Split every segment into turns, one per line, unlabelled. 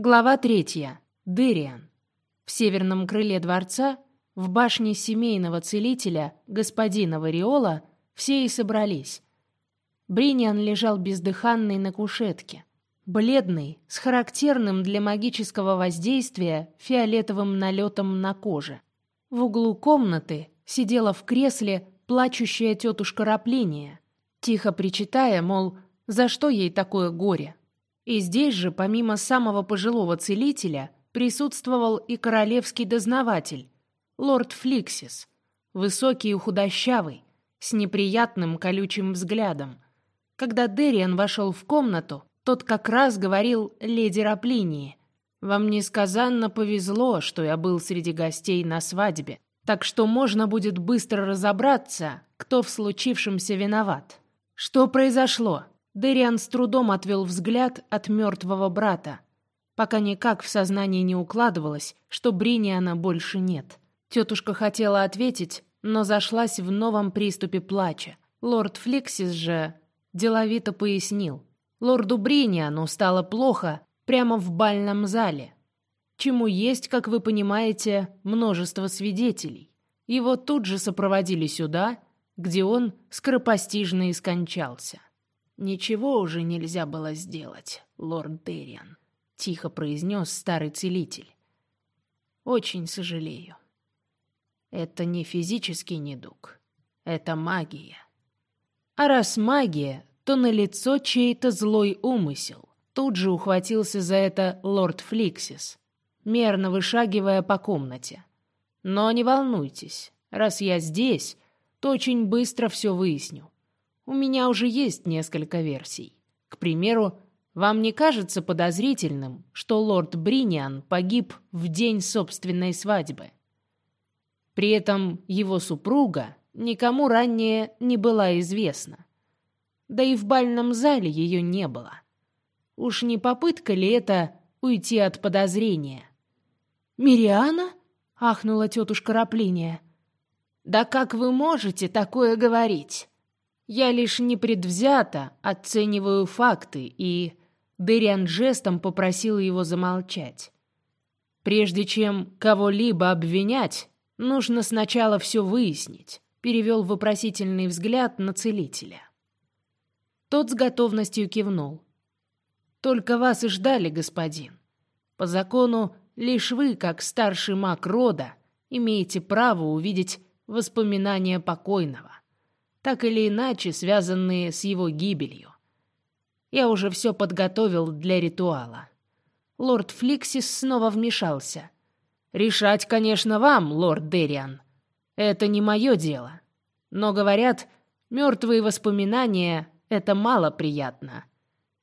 Глава третья. Дыриан. В северном крыле дворца, в башне семейного целителя, господина Вариола, все и собрались. Бриниан лежал бездыханный на кушетке. Бледный, с характерным для магического воздействия фиолетовым налетом на коже. В углу комнаты сидела в кресле плачущая тетушка Рапления, тихо причитая, мол, за что ей такое горе. И здесь же, помимо самого пожилого целителя, присутствовал и королевский дознаватель, лорд Фликсис, высокий и худощавый, с неприятным колючим взглядом. Когда Дериан вошел в комнату, тот как раз говорил леди Раплинии. «Вам несказанно повезло, что я был среди гостей на свадьбе, так что можно будет быстро разобраться, кто в случившемся виноват. Что произошло?» Дэриан с трудом отвел взгляд от мертвого брата, пока никак в сознании не укладывалось, что Бриниана больше нет. Тетушка хотела ответить, но зашлась в новом приступе плача. Лорд Фликсис же деловито пояснил. Лорду Бриниану стало плохо прямо в бальном зале, чему есть, как вы понимаете, множество свидетелей. Его тут же сопроводили сюда, где он скоропостижно и скончался. «Ничего уже нельзя было сделать, лорд Дерриан», — тихо произнес старый целитель. «Очень сожалею. Это не физический недуг, это магия. А раз магия, то на лицо чей-то злой умысел. Тут же ухватился за это лорд Фликсис, мерно вышагивая по комнате. Но не волнуйтесь, раз я здесь, то очень быстро все выясню. У меня уже есть несколько версий. К примеру, вам не кажется подозрительным, что лорд Бриниан погиб в день собственной свадьбы? При этом его супруга никому ранее не была известна. Да и в бальном зале ее не было. Уж не попытка ли это уйти от подозрения? «Мириана?» — ахнула тетушка Раплиния. «Да как вы можете такое говорить?» Я лишь непредвзято оцениваю факты и... Дыриан жестом попросил его замолчать. Прежде чем кого-либо обвинять, нужно сначала все выяснить, перевел вопросительный взгляд на целителя. Тот с готовностью кивнул. Только вас и ждали, господин. По закону, лишь вы, как старший маг рода, имеете право увидеть воспоминания покойного так или иначе связанные с его гибелью. Я уже все подготовил для ритуала. Лорд Фликсис снова вмешался. «Решать, конечно, вам, лорд Дериан. Это не мое дело. Но, говорят, мертвые воспоминания — это мало приятно.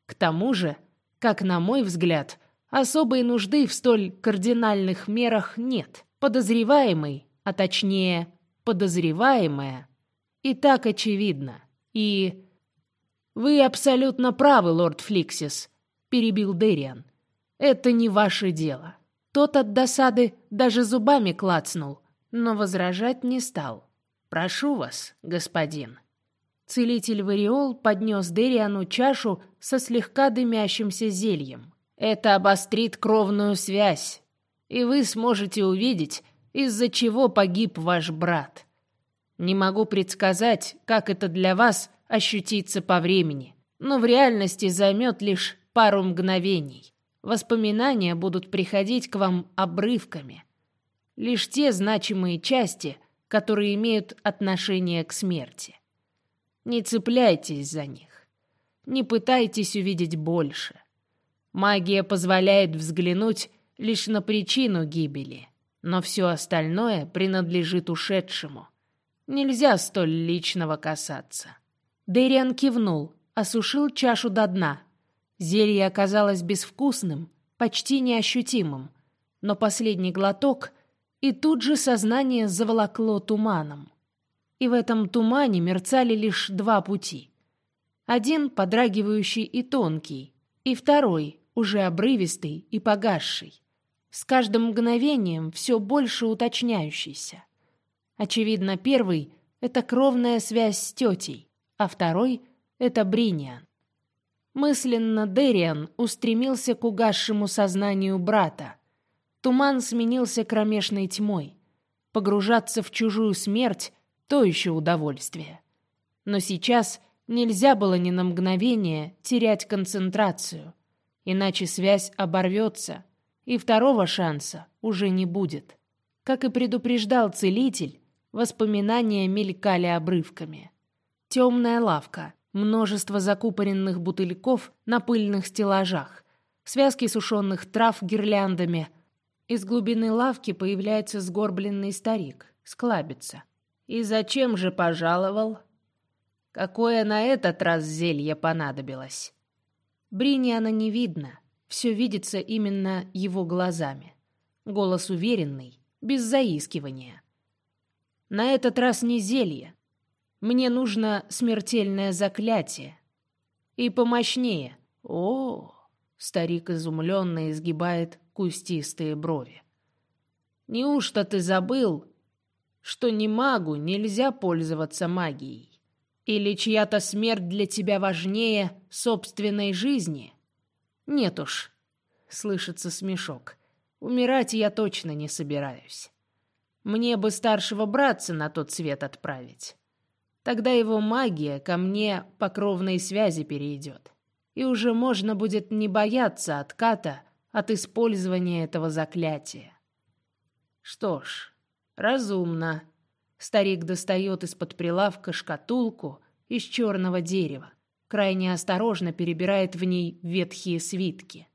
К тому же, как на мой взгляд, особой нужды в столь кардинальных мерах нет. Подозреваемый, а точнее, подозреваемая — и так очевидно. И... «Вы абсолютно правы, лорд Фликсис», — перебил Дериан. «Это не ваше дело». Тот от досады даже зубами клацнул, но возражать не стал. «Прошу вас, господин». Целитель Вариол поднес Дериану чашу со слегка дымящимся зельем. «Это обострит кровную связь, и вы сможете увидеть, из-за чего погиб ваш брат. Не могу предсказать, как это для вас ощутится по времени, но в реальности займет лишь пару мгновений. Воспоминания будут приходить к вам обрывками. Лишь те значимые части, которые имеют отношение к смерти. Не цепляйтесь за них. Не пытайтесь увидеть больше. Магия позволяет взглянуть лишь на причину гибели, но все остальное принадлежит ушедшему – Нельзя столь личного касаться. Дэриан кивнул, осушил чашу до дна. Зелье оказалось безвкусным, почти неощутимым, но последний глоток, и тут же сознание заволокло туманом. И в этом тумане мерцали лишь два пути. Один подрагивающий и тонкий, и второй, уже обрывистый и погасший. С каждым мгновением все больше уточняющийся. Очевидно, первый — это кровная связь с тетей, а второй — это Бриниан. Мысленно Дериан устремился к угасшему сознанию брата. Туман сменился кромешной тьмой. Погружаться в чужую смерть — то еще удовольствие. Но сейчас нельзя было ни на мгновение терять концентрацию, иначе связь оборвется, и второго шанса уже не будет. Как и предупреждал целитель, воспоминания мелькали обрывками. Темная лавка, множество закупоренных бутыльков на пыльных стеллажах, связки сушеных трав гирляндами. Из глубины лавки появляется сгорбленный старик, склабится. «И зачем же пожаловал?» Какое на этот раз зелье понадобилось? Бриниана не видно, все видится именно его глазами. Голос уверенный, без заискивания. На этот раз не зелье. Мне нужно смертельное заклятие. И помощнее. О, старик изумленно изгибает кустистые брови. Неужто ты забыл, что не магу нельзя пользоваться магией? Или чья-то смерть для тебя важнее собственной жизни? Нет уж, слышится смешок. Умирать я точно не собираюсь. Мне бы старшего братца на тот свет отправить. Тогда его магия ко мне по кровной связи перейдет. И уже можно будет не бояться отката от использования этого заклятия. Что ж, разумно. Старик достает из-под прилавка шкатулку из черного дерева. Крайне осторожно перебирает в ней ветхие свитки.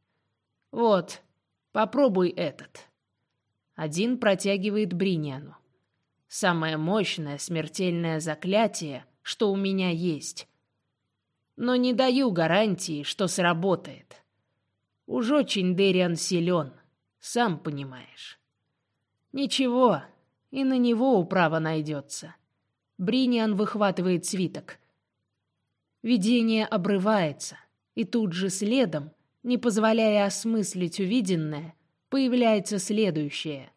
«Вот, попробуй этот». Один протягивает Бриняну. «Самое мощное смертельное заклятие, что у меня есть. Но не даю гарантии, что сработает. Уж очень Дериан силен, сам понимаешь». «Ничего, и на него управа найдется. Бриниан выхватывает свиток. Видение обрывается, и тут же следом, не позволяя осмыслить увиденное, появляется следующее.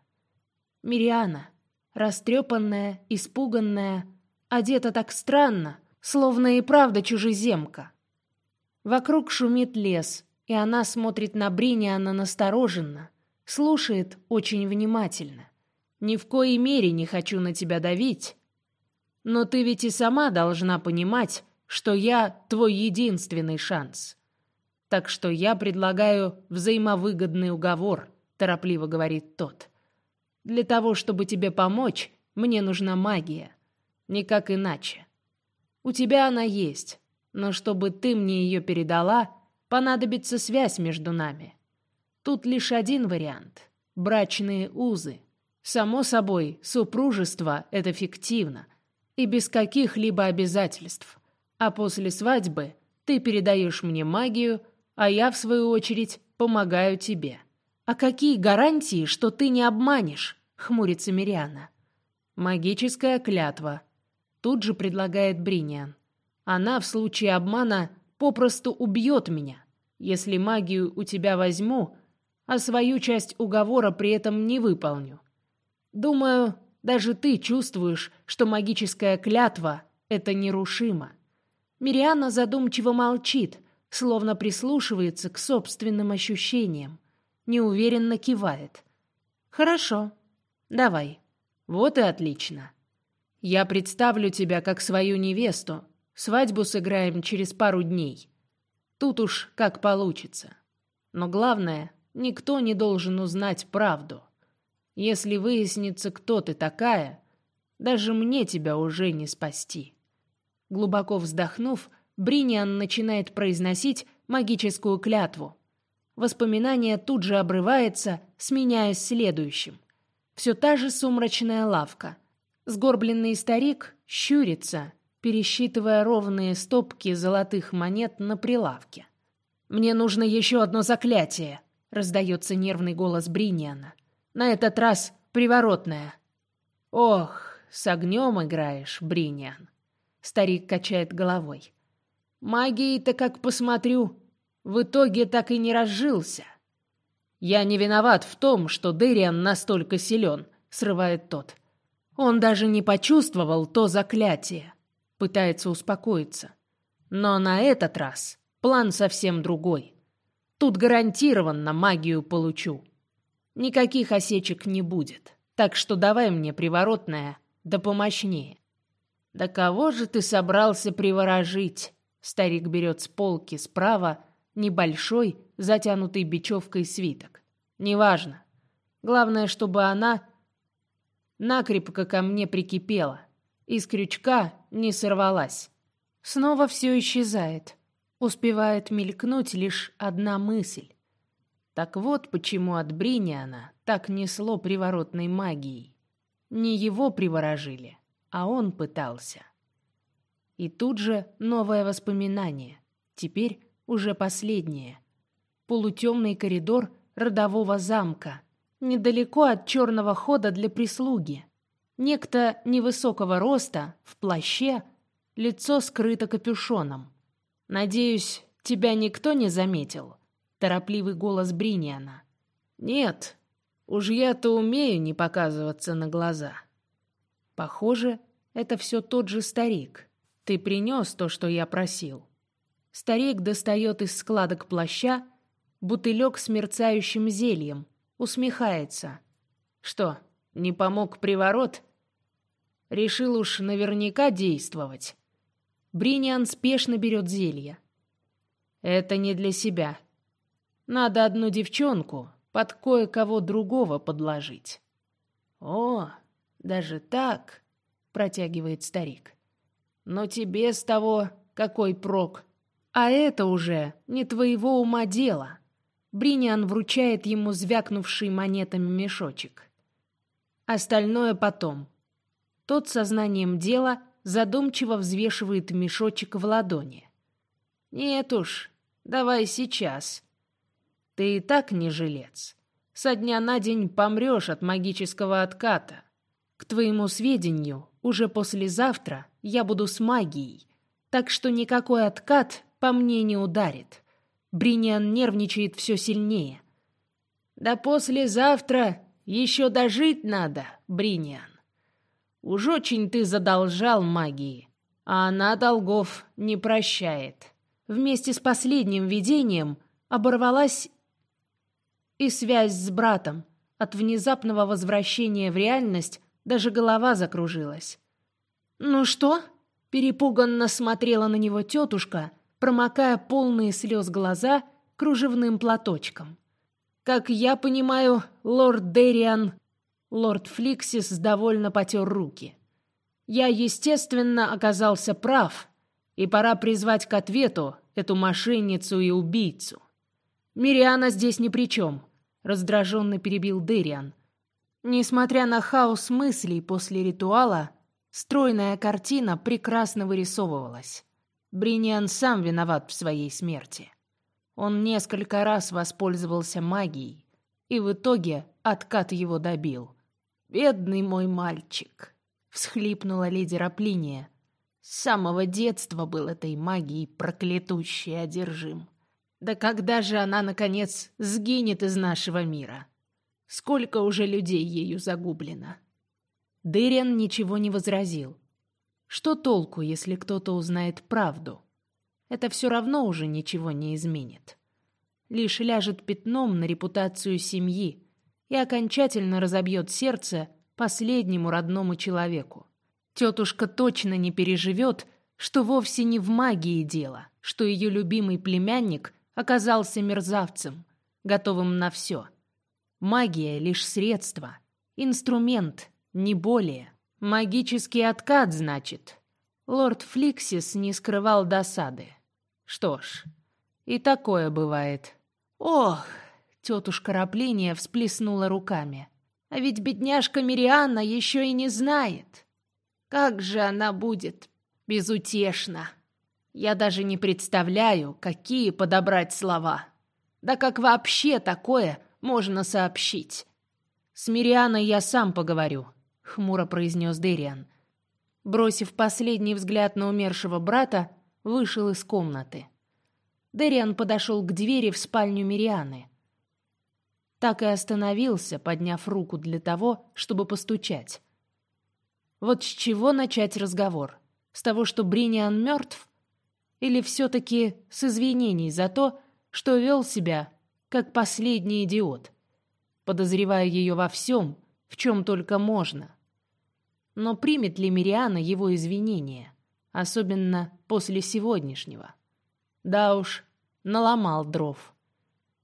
Мириана, растрепанная, испуганная, одета так странно, словно и правда чужеземка. Вокруг шумит лес, и она смотрит на Бриниана настороженно, слушает очень внимательно. Ни в коей мере не хочу на тебя давить. Но ты ведь и сама должна понимать, что я твой единственный шанс. Так что я предлагаю взаимовыгодный уговор, торопливо говорит тот. Для того, чтобы тебе помочь, мне нужна магия. Никак иначе. У тебя она есть, но чтобы ты мне ее передала, понадобится связь между нами. Тут лишь один вариант — брачные узы. Само собой, супружество — это фиктивно и без каких-либо обязательств. А после свадьбы ты передаешь мне магию, а я, в свою очередь, помогаю тебе. А какие гарантии, что ты не обманешь? Хмурится Мириана. Магическая клятва. Тут же предлагает Бриниан. Она в случае обмана попросту убьет меня. Если магию у тебя возьму, а свою часть уговора при этом не выполню. Думаю, даже ты чувствуешь, что магическая клятва — это нерушимо. Мириана задумчиво молчит, словно прислушивается к собственным ощущениям. Неуверенно кивает. «Хорошо. Давай. Вот и отлично. Я представлю тебя как свою невесту. Свадьбу сыграем через пару дней. Тут уж как получится. Но главное, никто не должен узнать правду». Если выяснится, кто ты такая, даже мне тебя уже не спасти. Глубоко вздохнув, Бриниан начинает произносить магическую клятву. Воспоминание тут же обрывается, сменяясь следующим. Все та же сумрачная лавка. Сгорбленный старик щурится, пересчитывая ровные стопки золотых монет на прилавке. «Мне нужно еще одно заклятие», — раздается нервный голос Бриниана. На этот раз приворотная. Ох, с огнем играешь, Бриниан. Старик качает головой. Магией-то, как посмотрю, в итоге так и не разжился. Я не виноват в том, что Дэриан настолько силен, срывает тот. Он даже не почувствовал то заклятие. Пытается успокоиться. Но на этот раз План совсем другой. Тут гарантированно магию получу. Никаких осечек не будет. Так что давай мне приворотное, да помощнее. Да кого же ты собрался приворожить? Старик берет с полки справа небольшой, затянутый бечевкой свиток. Неважно. Главное, чтобы она накрепко ко мне прикипела. Из крючка не сорвалась. Снова все исчезает. Успевает мелькнуть лишь одна мысль. Так вот почему от Бриниана так несло приворотной магией. Не его приворожили, а он пытался. И тут же новое воспоминание, теперь уже последнее. Полутемный коридор родового замка, недалеко от черного хода для прислуги. Некто невысокого роста, в плаще, лицо скрыто капюшоном. «Надеюсь, тебя никто не заметил?» Торопливый голос Бриниана. «Нет, уж я-то умею не показываться на глаза». «Похоже, это все тот же старик. Ты принес то, что я просил». Старик достает из складок плаща бутылек с мерцающим зельем, усмехается. «Что, не помог приворот?» Решил уж наверняка действовать. Бриниан спешно берет зелье. «Это не для себя. Надо одну девчонку под кое-кого другого подложить». «О, даже так?» — протягивает старик. «Но тебе с того какой прок?» «А это уже не твоего ума дело». Бриниан вручает ему звякнувший монетами мешочек. Остальное потом. Тот сознанием дела задумчиво взвешивает мешочек в ладони. «Нет уж, давай сейчас. Ты и так не жилец. Со дня на день помрешь от магического отката. К твоему сведению, уже послезавтра я буду с магией, так что никакой откат по мне не ударит». Бриниан нервничает все сильнее. «Да послезавтра еще дожить надо, Бриниан. Уж очень ты задолжал магии, а она долгов не прощает». Вместе с последним видением оборвалась и связь с братом. От внезапного возвращения в реальность даже голова закружилась. «Ну что?» — перепуганно смотрела на него тетушка — промокая полные слез глаза кружевным платочком. «Как я понимаю, лорд Дериан...» Лорд Фликсис довольно потер руки. «Я, естественно, оказался прав, и пора призвать к ответу эту мошенницу и убийцу. Мириана здесь ни при чем», — раздраженно перебил Дериан. Несмотря на хаос мыслей после ритуала, стройная картина прекрасно вырисовывалась. Бриниан сам виноват в своей смерти. Он несколько раз воспользовался магией, и в итоге откат его добил. «Бедный мой мальчик!» — всхлипнула леди Раплиния. С самого детства был этой магией проклятущий одержим. Да когда же она, наконец, сгинет из нашего мира? Сколько уже людей ею загублено? Дыриан ничего не возразил. Что толку, если кто-то узнает правду? Это все равно уже ничего не изменит. Лишь ляжет пятном на репутацию семьи и окончательно разобьет сердце последнему родному человеку. Тетушка точно не переживет, что вовсе не в магии дело, что ее любимый племянник оказался мерзавцем, готовым на все. Магия — лишь средство, инструмент, не более. Магический откат, значит. Лорд Фликсис не скрывал досады. Что ж, и такое бывает. Ох, тетушка Раплиния всплеснула руками. А ведь бедняжка Мирианна еще и не знает. Как же она будет безутешна. Я даже не представляю, какие подобрать слова. Да как вообще такое можно сообщить? С Мирианой я сам поговорю хмуро произнес Дериан. Бросив последний взгляд на умершего брата, вышел из комнаты. Дериан подошел к двери в спальню Мирианы. Так и остановился, подняв руку для того, чтобы постучать. Вот с чего начать разговор? С того, что Бриниан мертв? Или все-таки с извинений за то, что вел себя как последний идиот, подозревая ее во всем, в чем только можно. Но примет ли Мириана его извинения, особенно после сегодняшнего? Да уж, наломал дров.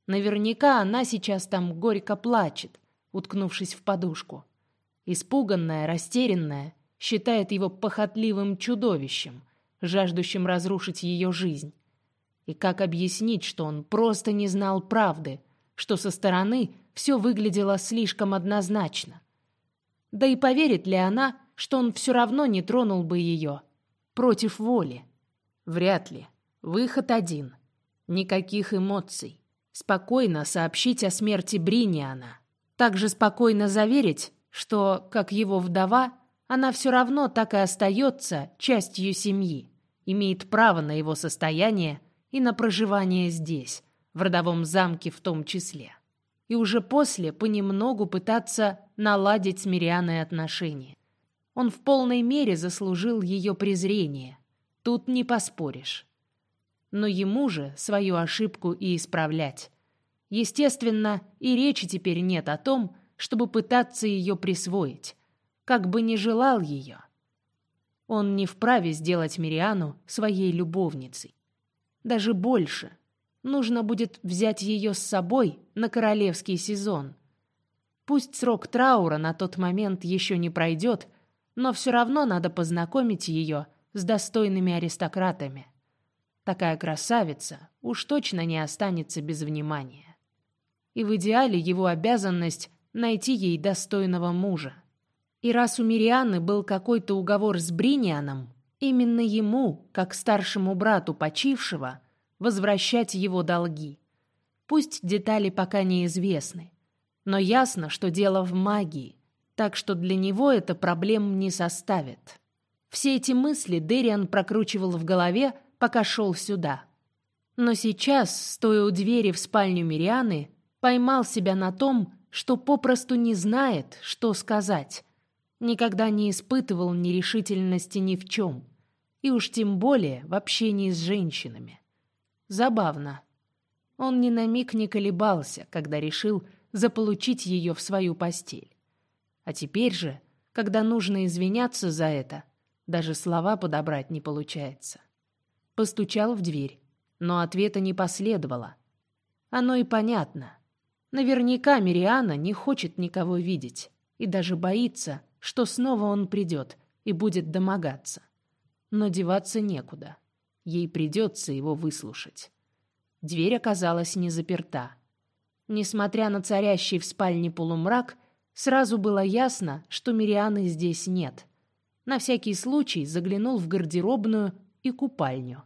Наверняка она сейчас там горько плачет, уткнувшись в подушку. Испуганная, растерянная, считает его похотливым чудовищем, жаждущим разрушить ее жизнь. И как объяснить, что он просто не знал правды, что со стороны все выглядело слишком однозначно? Да и поверит ли она, что он все равно не тронул бы ее против воли? Вряд ли. Выход один. Никаких эмоций. Спокойно сообщить о смерти Бриниана. Также спокойно заверить, что, как его вдова, она все равно так и остается частью семьи, имеет право на его состояние и на проживание здесь, в родовом замке в том числе. И уже после понемногу пытаться наладить с Мирианой отношения. Он в полной мере заслужил ее презрение. Тут не поспоришь. Но ему же свою ошибку и исправлять. Естественно, и речи теперь нет о том, чтобы пытаться ее присвоить как бы не желал ее. Он не вправе сделать Мириану своей любовницей. Даже больше. Нужно будет взять ее с собой на королевский сезон. Пусть срок траура на тот момент еще не пройдет, но все равно надо познакомить ее с достойными аристократами. Такая красавица уж точно не останется без внимания. И в идеале его обязанность найти ей достойного мужа. И раз у Мирианы был какой-то уговор с Бринианом, именно ему, как старшему брату почившего, возвращать его долги. Пусть детали пока неизвестны, но ясно, что дело в магии, так что для него это проблем не составит. Все эти мысли Дериан прокручивал в голове, пока шел сюда. Но сейчас, стоя у двери в спальню Мирианы, поймал себя на том, что попросту не знает, что сказать. Никогда не испытывал нерешительности ни в чем. И уж тем более в общении с женщинами. Забавно. Он ни на миг не колебался, когда решил заполучить ее в свою постель. А теперь же, когда нужно извиняться за это, даже слова подобрать не получается. Постучал в дверь, но ответа не последовало. Оно и понятно. Наверняка Мириана не хочет никого видеть и даже боится, что снова он придет и будет домогаться. Но деваться некуда. Ей придется его выслушать. Дверь оказалась не заперта. Несмотря на царящий в спальне полумрак, сразу было ясно, что Мирианы здесь нет. На всякий случай заглянул в гардеробную и купальню.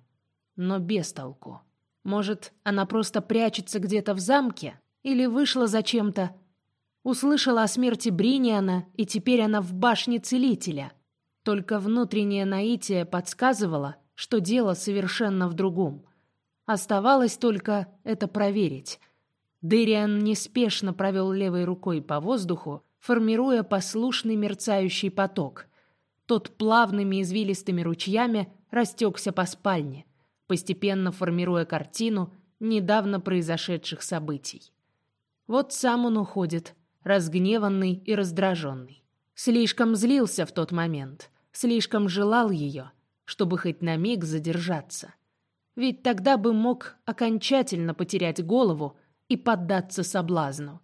Но без толку. Может, она просто прячется где-то в замке? Или вышла зачем-то, Услышала о смерти Бриниана, и теперь она в башне целителя. Только внутреннее наитие подсказывало, что дело совершенно в другом. Оставалось только это проверить. Дэриан неспешно провел левой рукой по воздуху, формируя послушный мерцающий поток. Тот плавными извилистыми ручьями растекся по спальне, постепенно формируя картину недавно произошедших событий. Вот сам он уходит, разгневанный и раздраженный. Слишком злился в тот момент, слишком желал ее, чтобы хоть на миг задержаться. Ведь тогда бы мог окончательно потерять голову и поддаться соблазну.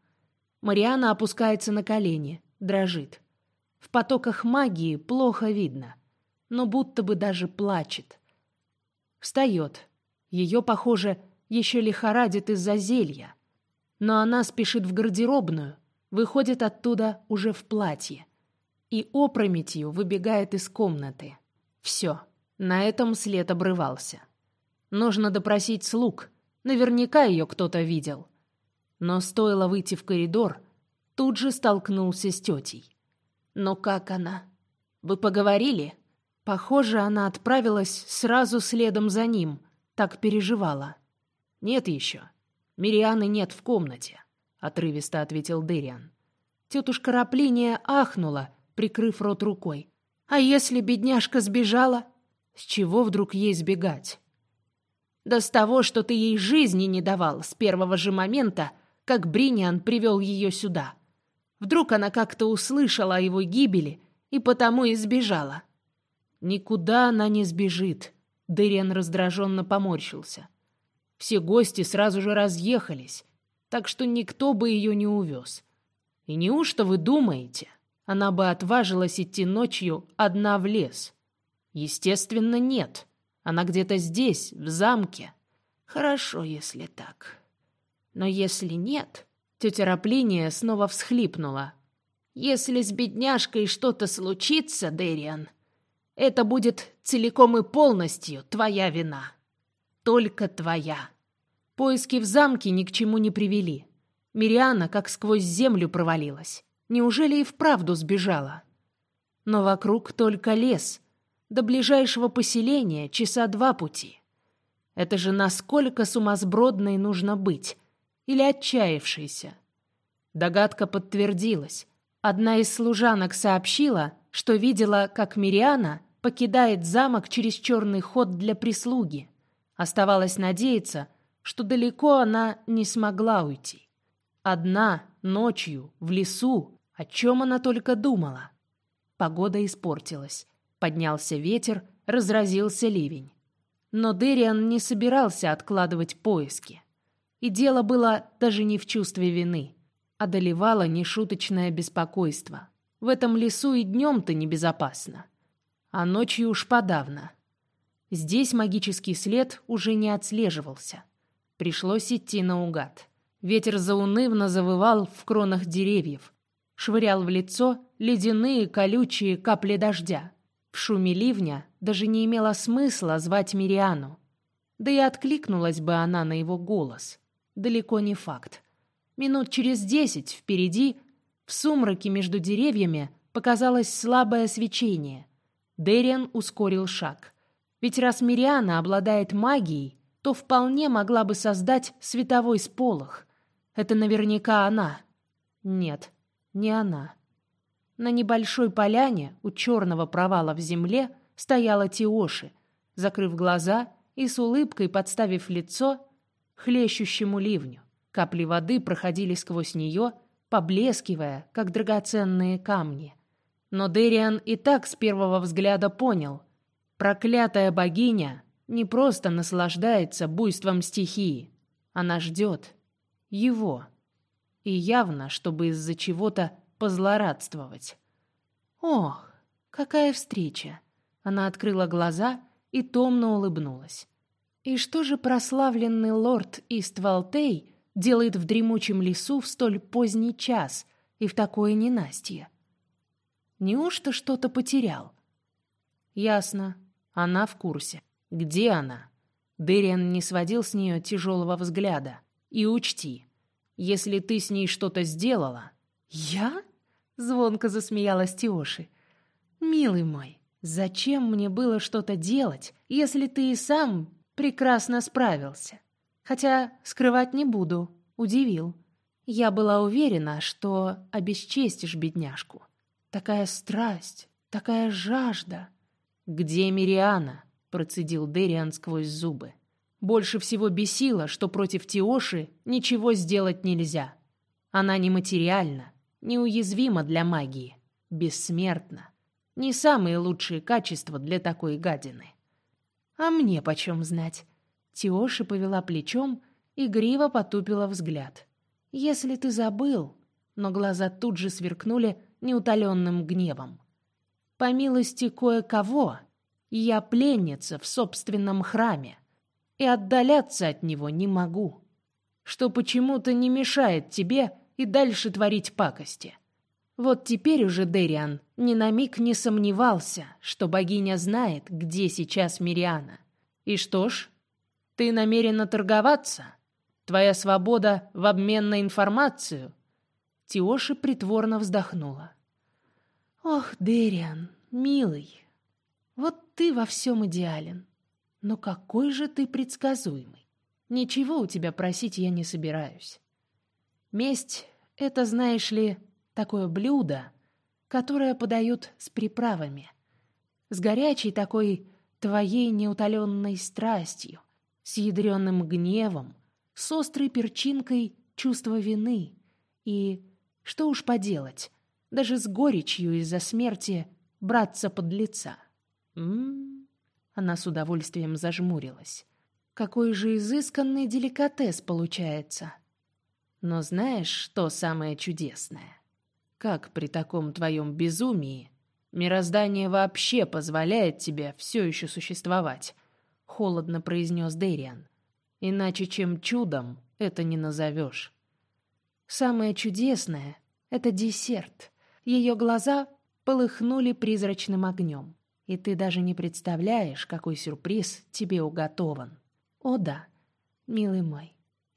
Мариана опускается на колени, дрожит. В потоках магии плохо видно, но будто бы даже плачет. Встает. Ее, похоже, еще лихорадит из-за зелья. Но она спешит в гардеробную, выходит оттуда уже в платье и опрометью выбегает из комнаты. Все, на этом след обрывался. Нужно допросить слуг, наверняка ее кто-то видел. Но стоило выйти в коридор, тут же столкнулся с тетей. Но как она? Вы поговорили? Похоже, она отправилась сразу следом за ним, так переживала. Нет еще. Мирианы нет в комнате. — отрывисто ответил Дэриан. Тетушка Раплиния ахнула, прикрыв рот рукой. «А если бедняжка сбежала? С чего вдруг ей сбегать?» Да с того, что ты ей жизни не давал с первого же момента, как Бриниан привел ее сюда. Вдруг она как-то услышала о его гибели и потому и сбежала. Никуда она не сбежит. Дыриан раздраженно поморщился. Все гости сразу же разъехались, так что никто бы ее не увез. И неужто вы думаете, она бы отважилась идти ночью одна в лес? Естественно, нет. Она где-то здесь, в замке. Хорошо, если так. Но если нет... Тетя Раплиния снова всхлипнула. «Если с бедняжкой что-то случится, Дэриан, это будет целиком и полностью твоя вина. Только твоя». Поиски в замке ни к чему не привели. Мириана как сквозь землю провалилась. Неужели и вправду сбежала? Но вокруг только лес. До ближайшего поселения часа два пути. Это же насколько сумасбродной нужно быть, или отчаявшейся. Догадка подтвердилась. Одна из служанок сообщила, что видела, как Мириана покидает замок через черный ход для прислуги. Оставалось надеяться, что далеко она не смогла уйти. Одна, ночью, в лесу, о чем она только думала. Погода испортилась. Поднялся ветер, разразился ливень. Но Дериан не собирался откладывать поиски. И дело было даже не в чувстве вины. Одолевало нешуточное беспокойство. В этом лесу и днем-то небезопасно. А ночью уж подавно. Здесь магический след уже не отслеживался. Пришлось идти наугад. Ветер заунывно завывал в кронах деревьев. Швырял в лицо ледяные колючие капли дождя. В шуме ливня даже не имело смысла звать Мириану. Да и откликнулась бы она на его голос далеко не факт. Минут через десять впереди, в сумраке между деревьями, показалось слабое свечение. Дериан ускорил шаг. Ведь раз Мириана обладает магией, то вполне могла бы создать световой сполох. Это наверняка она. Нет, не она. На небольшой поляне у черного провала в земле стояла Тиоши, закрыв глаза и с улыбкой подставив лицо хлещущему ливню. Капли воды проходили сквозь нее, поблескивая, как драгоценные камни. Но Дериан и так с первого взгляда понял. Проклятая богиня не просто наслаждается буйством стихии. Она ждет его. И явно, чтобы из-за чего-то позлорадствовать. «Ох, какая встреча!» Она открыла глаза и томно улыбнулась. И что же прославленный лорд Иствалтей делает в дремучем лесу в столь поздний час и в такое ненастье? Неужто что-то потерял? Ясно. Она в курсе. Где она? Дэриан не сводил с нее тяжелого взгляда. И учти, если ты с ней что-то сделала... Я? Звонко засмеялась Тиоши. Милый мой, зачем мне было что-то делать, если ты и сам прекрасно справился. Хотя скрывать не буду, удивил. Я была уверена, что обесчестишь бедняжку. Такая страсть, такая жажда. Где Мириана? процедил Дериан сквозь зубы. Больше всего бесило, что против Тиоши ничего сделать нельзя. Она нематериальна, неуязвима для магии, бессмертна. Не самые лучшие качества для такой гадины. А мне почем знать? Тиоши повела плечом и гриво потупила взгляд. Если ты забыл, но глаза тут же сверкнули неутоленным гневом. По милости кое-кого, я пленница в собственном храме и отдаляться от него не могу, что почему-то не мешает тебе и дальше творить пакости. Вот теперь уже Дериан ни на миг не сомневался, что богиня знает, где сейчас Мириана. И что ж, ты намерена торговаться? Твоя свобода в обмен на информацию? Тиоши притворно вздохнула. Ох, Дериан, милый, вот ты во всем идеален. Но какой же ты предсказуемый. Ничего у тебя просить я не собираюсь. Месть — это, знаешь ли, такое блюдо, которое подают с приправами, с горячей такой твоей неутоленной страстью, с ядреным гневом, с острой перчинкой чувства вины и, что уж поделать, даже с горечью из-за смерти братца-подлеца. М-м-м. Она с удовольствием зажмурилась. Какой же изысканный деликатес получается. Но знаешь, что самое чудесное? Как при таком твоем безумии мироздание вообще позволяет тебе все еще существовать? Холодно произнес Дэриан. Иначе чем чудом это не назовешь. Самое чудесное — это десерт. Ее глаза полыхнули призрачным огнем. И ты даже не представляешь, какой сюрприз тебе уготован. О да, милый мой,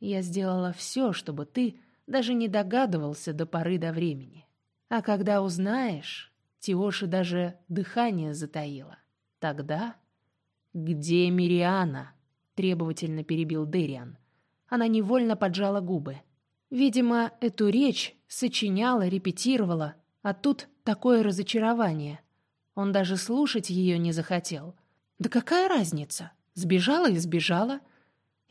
я сделала все, чтобы ты даже не догадывался до поры до времени. А когда узнаешь, Тиоши даже дыхание затаила. Тогда... «Где Мириана?» — требовательно перебил Дериан. Она невольно поджала губы. Видимо, эту речь сочиняла, репетировала, а тут такое разочарование. Он даже слушать ее не захотел. Да какая разница? Сбежала и сбежала.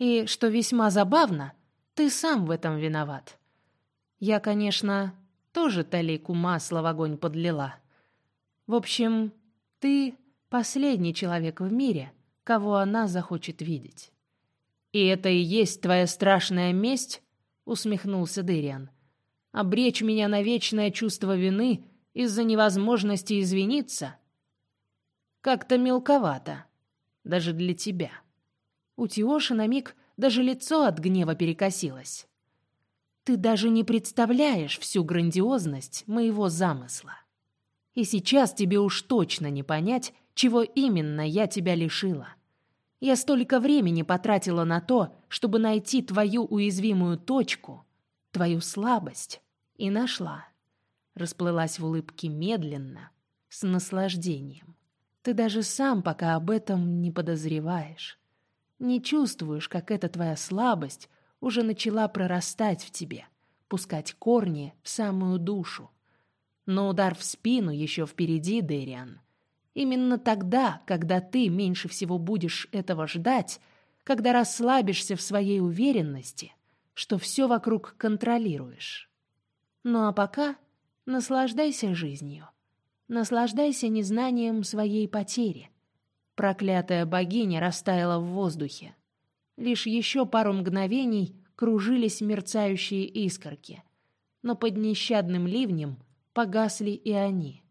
И, что весьма забавно, ты сам в этом виноват. Я, конечно, тоже талику масла в огонь подлила. В общем, ты последний человек в мире, кого она захочет видеть. «И это и есть твоя страшная месть?» — усмехнулся Дыриан. «Обречь меня на вечное чувство вины из-за невозможности извиниться? Как-то мелковато. Даже для тебя». У Тиоши на миг даже лицо от гнева перекосилось. «Ты даже не представляешь всю грандиозность моего замысла. И сейчас тебе уж точно не понять, чего именно я тебя лишила». Я столько времени потратила на то, чтобы найти твою уязвимую точку, твою слабость, и нашла. Расплылась в улыбке медленно, с наслаждением. Ты даже сам пока об этом не подозреваешь. Не чувствуешь, как эта твоя слабость уже начала прорастать в тебе, пускать корни в самую душу. Но удар в спину еще впереди, Дэриан — Именно тогда, когда ты меньше всего будешь этого ждать, когда расслабишься в своей уверенности, что все вокруг контролируешь. Ну а пока наслаждайся жизнью. Наслаждайся незнанием своей потери. Проклятая богиня растаяла в воздухе. Лишь еще пару мгновений кружились мерцающие искорки, но под нещадным ливнем погасли и они —